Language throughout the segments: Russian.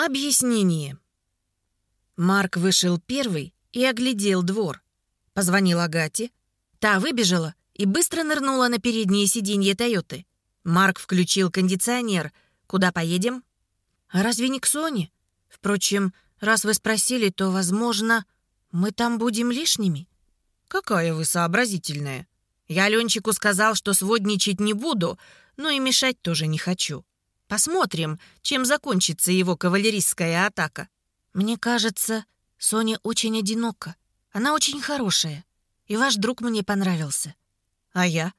Объяснение. Марк вышел первый и оглядел двор. Позвонил Агате. Та выбежала и быстро нырнула на переднее сиденье Тойоты. Марк включил кондиционер. «Куда поедем?» «А разве не к Соне? Впрочем, раз вы спросили, то, возможно, мы там будем лишними». «Какая вы сообразительная. Я Ленчику сказал, что сводничать не буду, но и мешать тоже не хочу. Посмотрим, чем закончится его кавалерийская атака. Мне кажется, Соня очень одинока. Она очень хорошая. И ваш друг мне понравился. А я?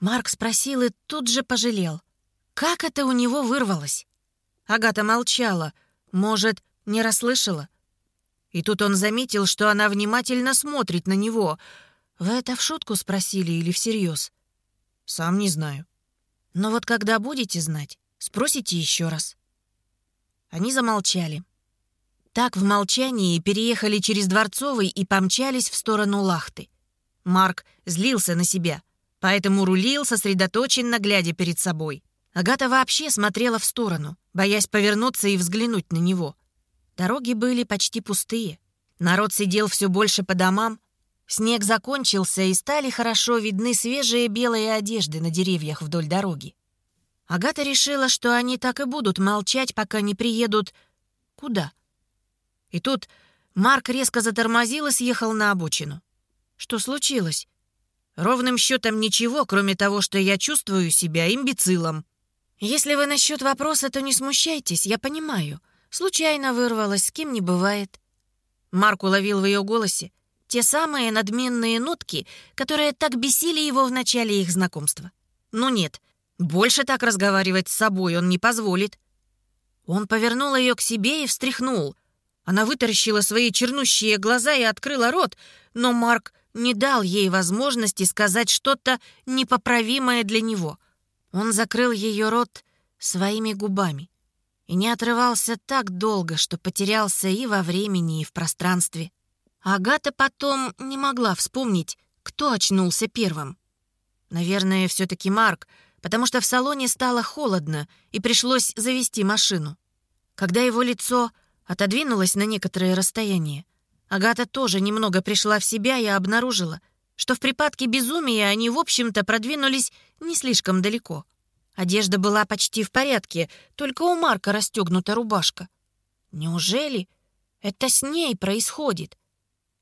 Марк спросил и тут же пожалел. Как это у него вырвалось? Агата молчала. Может, не расслышала? И тут он заметил, что она внимательно смотрит на него. «Вы это в шутку спросили или всерьез?» «Сам не знаю». «Но вот когда будете знать, Спросите еще раз». Они замолчали. Так в молчании переехали через Дворцовый и помчались в сторону Лахты. Марк злился на себя, поэтому рулил, сосредоточенно глядя перед собой. Агата вообще смотрела в сторону, боясь повернуться и взглянуть на него. Дороги были почти пустые. Народ сидел все больше по домам. Снег закончился, и стали хорошо видны свежие белые одежды на деревьях вдоль дороги. Агата решила, что они так и будут молчать, пока не приедут... Куда? И тут Марк резко затормозил и съехал на обочину. Что случилось? Ровным счетом ничего, кроме того, что я чувствую себя имбецилом. Если вы насчет вопроса, то не смущайтесь, я понимаю. Случайно вырвалась, с кем не бывает. Марк уловил в ее голосе те самые надменные нотки, которые так бесили его в начале их знакомства. Ну нет, больше так разговаривать с собой он не позволит. Он повернул ее к себе и встряхнул. Она вытаращила свои чернущие глаза и открыла рот, но Марк не дал ей возможности сказать что-то непоправимое для него. Он закрыл ее рот своими губами и не отрывался так долго, что потерялся и во времени, и в пространстве. Агата потом не могла вспомнить, кто очнулся первым. Наверное, все-таки Марк — потому что в салоне стало холодно и пришлось завести машину. Когда его лицо отодвинулось на некоторое расстояние, Агата тоже немного пришла в себя и обнаружила, что в припадке безумия они, в общем-то, продвинулись не слишком далеко. Одежда была почти в порядке, только у Марка расстегнута рубашка. Неужели это с ней происходит?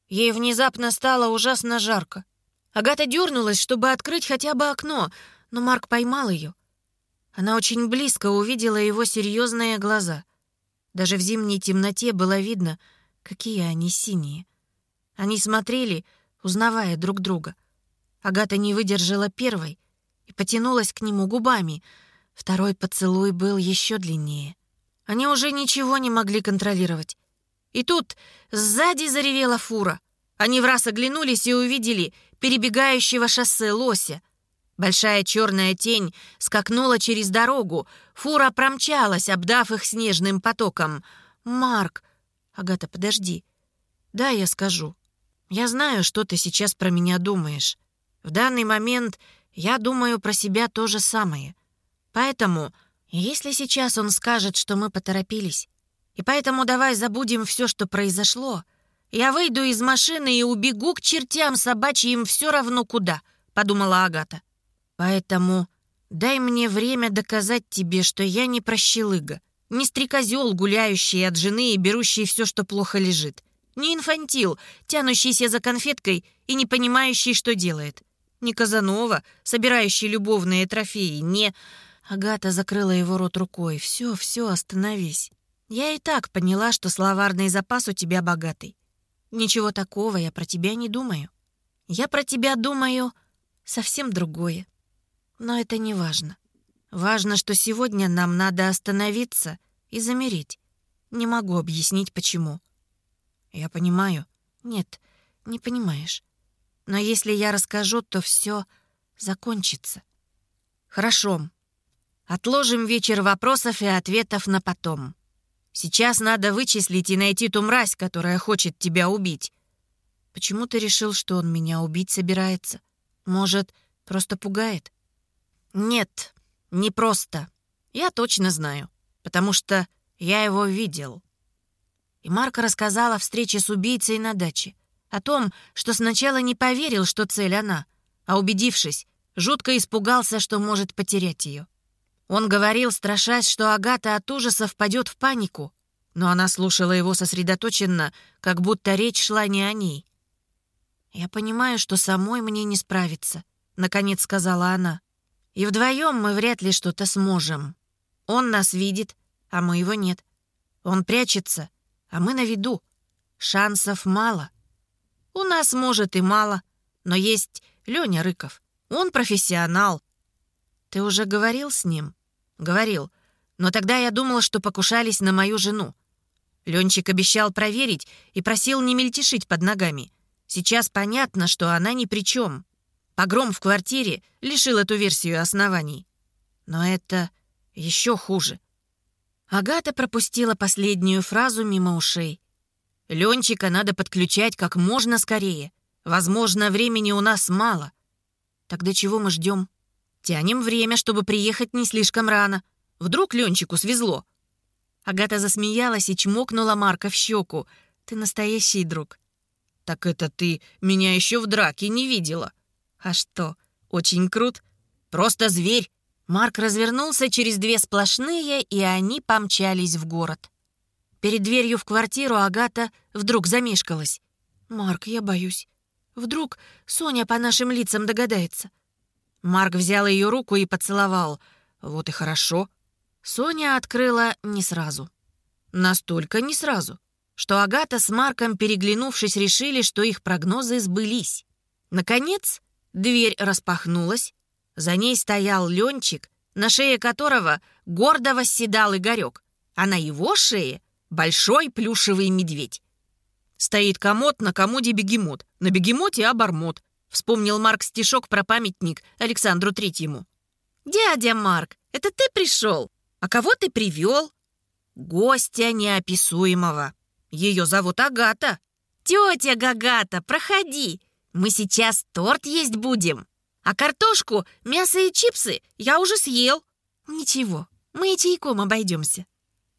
Ей внезапно стало ужасно жарко. Агата дернулась, чтобы открыть хотя бы окно — но Марк поймал ее. Она очень близко увидела его серьезные глаза. Даже в зимней темноте было видно, какие они синие. Они смотрели, узнавая друг друга. Агата не выдержала первой и потянулась к нему губами. Второй поцелуй был еще длиннее. Они уже ничего не могли контролировать. И тут сзади заревела фура. Они в раз оглянулись и увидели перебегающего шоссе лося. Большая черная тень скакнула через дорогу. Фура промчалась, обдав их снежным потоком. «Марк!» «Агата, подожди. Да, я скажу. Я знаю, что ты сейчас про меня думаешь. В данный момент я думаю про себя то же самое. Поэтому, если сейчас он скажет, что мы поторопились, и поэтому давай забудем все, что произошло, я выйду из машины и убегу к чертям собачьим все равно куда», — подумала Агата. Поэтому дай мне время доказать тебе, что я не прощелыга, не стрекозел, гуляющий от жены и берущий все, что плохо лежит, не инфантил, тянущийся за конфеткой и не понимающий, что делает, не Казанова, собирающий любовные трофеи, не... Агата закрыла его рот рукой. «Все, все, остановись. Я и так поняла, что словарный запас у тебя богатый. Ничего такого я про тебя не думаю. Я про тебя думаю совсем другое. Но это не важно. Важно, что сегодня нам надо остановиться и замереть. Не могу объяснить, почему. Я понимаю. Нет, не понимаешь. Но если я расскажу, то все закончится. Хорошо. Отложим вечер вопросов и ответов на потом. Сейчас надо вычислить и найти ту мразь, которая хочет тебя убить. Почему ты решил, что он меня убить собирается? Может, просто пугает? «Нет, не просто. Я точно знаю. Потому что Я его видел». И Марк рассказал о встрече с убийцей на даче. О том, что сначала не поверил, что цель она, а убедившись, жутко испугался, что может потерять ее. Он говорил, страшась, что Агата от ужаса впадет в панику, но она слушала его сосредоточенно, как будто речь шла не о ней. «Я понимаю, что самой мне не справиться», — наконец сказала она. «И вдвоем мы вряд ли что-то сможем. Он нас видит, а мы его нет. Он прячется, а мы на виду. Шансов мало. У нас, может, и мало, но есть Леня Рыков. Он профессионал. Ты уже говорил с ним? Говорил. Но тогда я думал, что покушались на мою жену. Ленчик обещал проверить и просил не мельтешить под ногами. Сейчас понятно, что она ни при чем. Погром в квартире лишил эту версию оснований. Но это еще хуже. Агата пропустила последнюю фразу мимо ушей. Ленчика надо подключать как можно скорее. Возможно, времени у нас мало. Тогда чего мы ждем? Тянем время, чтобы приехать не слишком рано. Вдруг Ленчику свезло. Агата засмеялась и чмокнула Марка в щеку. «Ты настоящий друг». «Так это ты меня еще в драке не видела». «А что, очень крут?» «Просто зверь». Марк развернулся через две сплошные, и они помчались в город. Перед дверью в квартиру Агата вдруг замешкалась. «Марк, я боюсь. Вдруг Соня по нашим лицам догадается». Марк взял ее руку и поцеловал. «Вот и хорошо». Соня открыла не сразу. Настолько не сразу, что Агата с Марком, переглянувшись, решили, что их прогнозы сбылись. Наконец, дверь распахнулась. За ней стоял Ленчик, на шее которого гордо восседал Игорек, а на его шее — большой плюшевый медведь. Стоит комод на комоде бегемот, на бегемоте обормот. Вспомнил Марк стишок про памятник Александру Третьему. «Дядя Марк, это ты пришел? А кого ты привел?» «Гостя неописуемого. Ее зовут Агата». «Тетя Гагата, проходи. Мы сейчас торт есть будем. А картошку, мясо и чипсы я уже съел». «Ничего, мы и чайком обойдемся».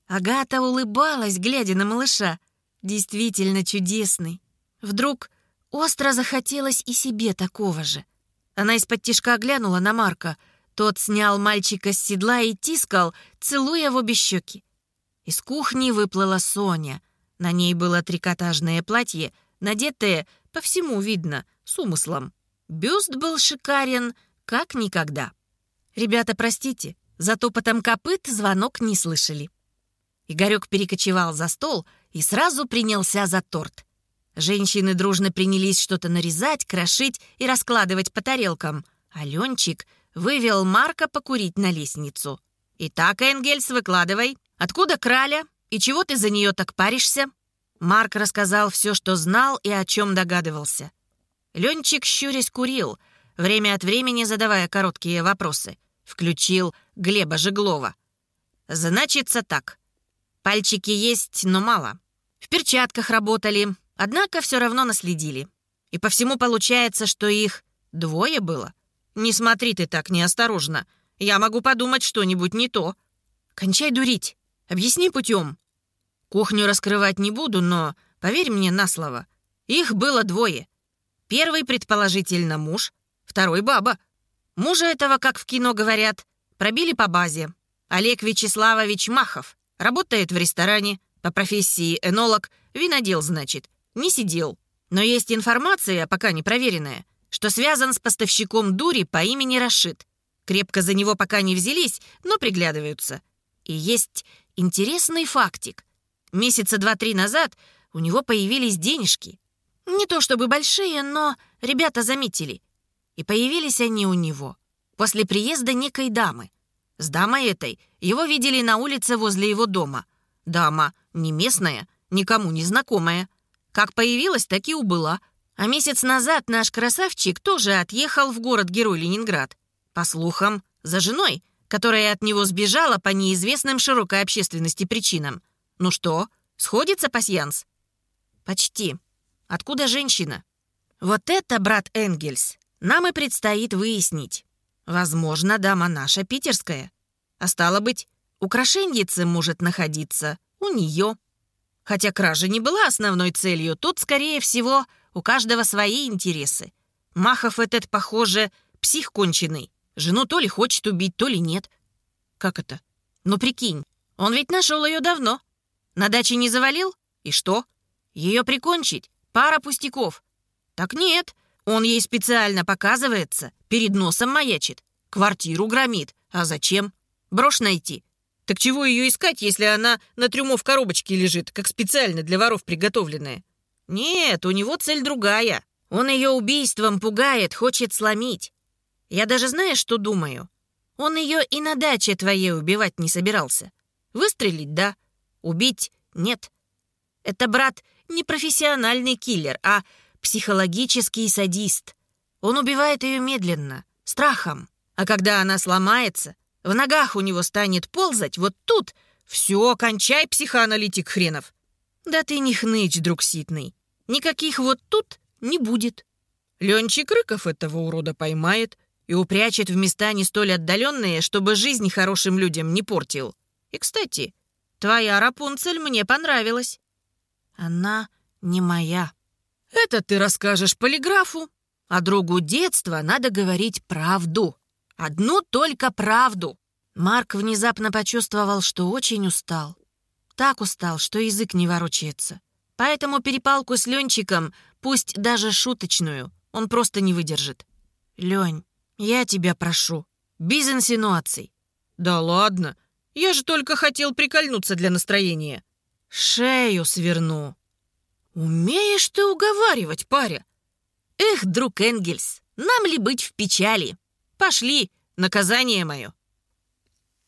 Агата улыбалась, глядя на малыша. Действительно чудесный. Вдруг остро захотелось и себе такого же. Она из-под тишка глянула на Марка. Тот снял мальчика с седла и тискал, целуя в обе щеки. Из кухни выплыла Соня. На ней было трикотажное платье, надетое, по всему видно, с умыслом. Бюст был шикарен, как никогда. «Ребята, простите, за топотом копыт звонок не слышали». Игорек перекочевал за стол — и сразу принялся за торт. Женщины дружно принялись что-то нарезать, крошить и раскладывать по тарелкам, а Ленчик вывел Марка покурить на лестницу. «Итак, Энгельс, выкладывай. Откуда краля? И чего ты за нее так паришься?» Марк рассказал все, что знал и о чем догадывался. Ленчик, щурясь, курил, время от времени задавая короткие вопросы. Включил Глеба Жеглова. «Значится так. Пальчики есть, но мало. В перчатках работали, однако все равно наследили. И по всему получается, что их двое было. Не смотри ты так неосторожно. Я могу подумать что-нибудь не то. Кончай дурить. Объясни путем. Кухню раскрывать не буду, но поверь мне на слово. Их было двое. Первый, предположительно, муж, второй — баба. Мужа этого, как в кино говорят, пробили по базе. Олег Вячеславович Махов. Работает в ресторане, по профессии энолог, винодел, значит. Не сидел. Но есть информация, пока не проверенная, что связан с поставщиком дури по имени Рашид. Крепко за него пока не взялись, но приглядываются. И есть интересный фактик. Месяца два-три назад у него появились денежки. Не то чтобы большие, но ребята заметили. И появились они у него после приезда некой дамы. С дамой этой его видели на улице возле его дома. Дама не местная, никому не знакомая. Как появилась, так и убыла. А месяц назад наш красавчик тоже отъехал в город-герой Ленинград. По слухам, за женой, которая от него сбежала по неизвестным широкой общественности причинам. Ну что, сходится пасьянс? Почти. Откуда женщина? Вот это, брат Энгельс, нам и предстоит выяснить. Возможно, дама наша питерская. А стало быть, украшеньице может находиться у нее. Хотя кража не была основной целью, тут, скорее всего, у каждого свои интересы. Махов этот, похоже, псих конченый. Жену то ли хочет убить, то ли нет. Как это? Ну, прикинь, он ведь нашел ее давно. На даче не завалил? И что? Ее прикончить? Пара пустяков. Так нет, он ей специально показывается, перед носом маячит, квартиру громит. А зачем? Брошь найти. Так чего ее искать, если она на трюмо в коробочке лежит, как специально для воров приготовленная? Нет, у него цель другая. Он ее убийством пугает, хочет сломить. Я даже знаешь, что думаю? Он ее и на даче твоей убивать не собирался. Выстрелить — да, убить — нет. Это, брат, не профессиональный киллер, а психологический садист. Он убивает ее медленно, страхом. А когда она сломается, в ногах у него станет ползать, вот тут все, кончай, психоаналитик хренов. Да ты не хнычь, друг ситный. Никаких вот тут не будет. Ленчик Рыков этого урода поймает и упрячет в места не столь отдаленные, чтобы жизнь хорошим людям не портил. И, кстати, твоя Рапунцель мне понравилась. Она не моя. Это ты расскажешь полиграфу, а другу детства надо говорить правду. Одну только правду. Марк внезапно почувствовал, что очень устал. Так устал, что язык не ворочается. Поэтому перепалку с Ленчиком, пусть даже шуточную, он просто не выдержит. Лень, я тебя прошу, без инсинуаций. Да ладно, я же только хотел прикольнуться для настроения. Шею сверну. Умеешь ты уговаривать, паря? Эх, друг Энгельс, нам ли быть в печали? Пошли, наказание мое.